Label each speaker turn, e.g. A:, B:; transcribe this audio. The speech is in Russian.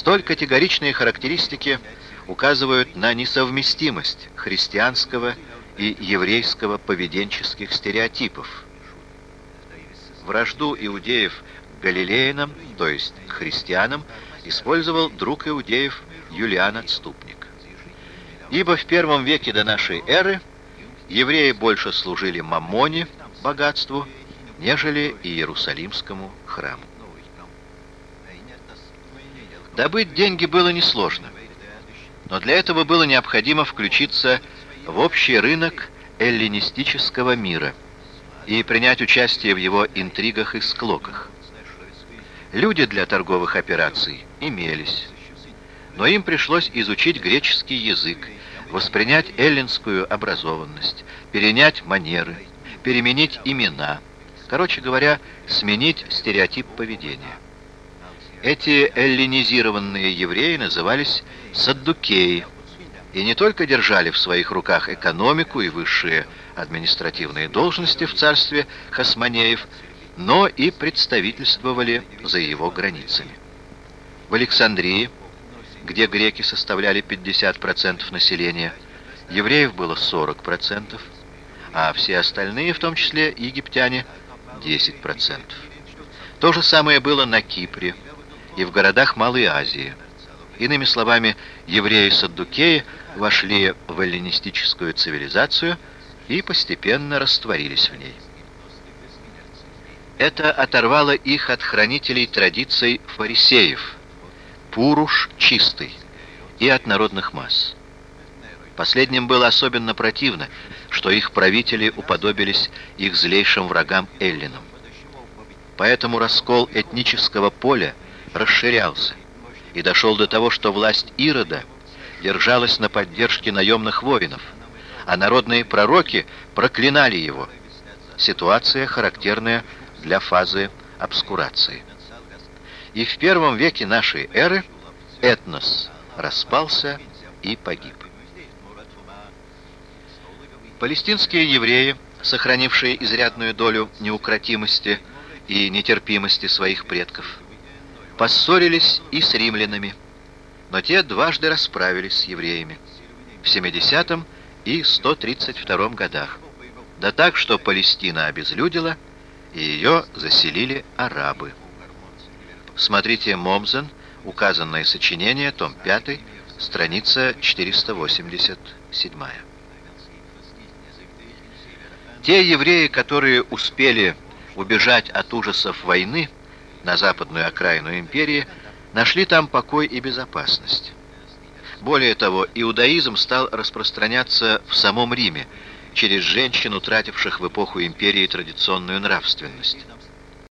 A: Столь категоричные характеристики указывают на несовместимость христианского и еврейского поведенческих стереотипов. Вражду иудеев к галилеянам, то есть к христианам, использовал друг иудеев Юлиан Отступник. Ибо в первом веке до нашей эры евреи больше служили мамоне, богатству, нежели Иерусалимскому храму. Добыть деньги было несложно, но для этого было необходимо включиться в общий рынок эллинистического мира и принять участие в его интригах и склоках. Люди для торговых операций имелись, но им пришлось изучить греческий язык, воспринять эллинскую образованность, перенять манеры, переменить имена, короче говоря, сменить стереотип поведения. Эти эллинизированные евреи назывались саддукеи и не только держали в своих руках экономику и высшие административные должности в царстве хасманеев, но и представительствовали за его границами. В Александрии, где греки составляли 50% населения, евреев было 40%, а все остальные, в том числе египтяне, 10%. То же самое было на Кипре, и в городах Малой Азии. Иными словами, евреи-саддукеи вошли в эллинистическую цивилизацию и постепенно растворились в ней. Это оторвало их от хранителей традиций фарисеев, пуруш чистый, и от народных масс. Последним было особенно противно, что их правители уподобились их злейшим врагам эллинам. Поэтому раскол этнического поля – расширялся и дошел до того, что власть Ирода держалась на поддержке наемных воинов, а народные пророки проклинали его. Ситуация, характерная для фазы обскурации. И в первом веке нашей эры этнос распался и погиб. Палестинские евреи, сохранившие изрядную долю неукротимости и нетерпимости своих предков, поссорились и с римлянами, но те дважды расправились с евреями в 70 и 132 годах, да так, что Палестина обезлюдила, и ее заселили арабы. Смотрите Момзен, указанное сочинение, том 5, страница 487. Те евреи, которые успели убежать от ужасов войны, на западную окраину империи, нашли там покой и безопасность. Более того, иудаизм стал распространяться в самом Риме через женщин, утративших в эпоху империи традиционную нравственность.